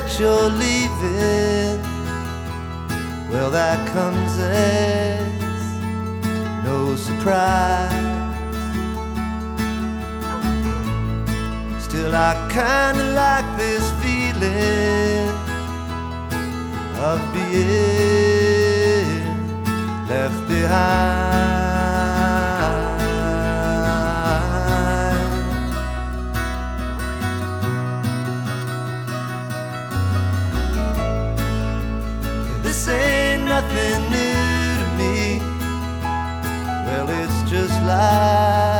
that you're leaving, well, that comes as no surprise. Still, I kinda like this feeling of being left behind. This ain't nothing new to me. Well, it's just life.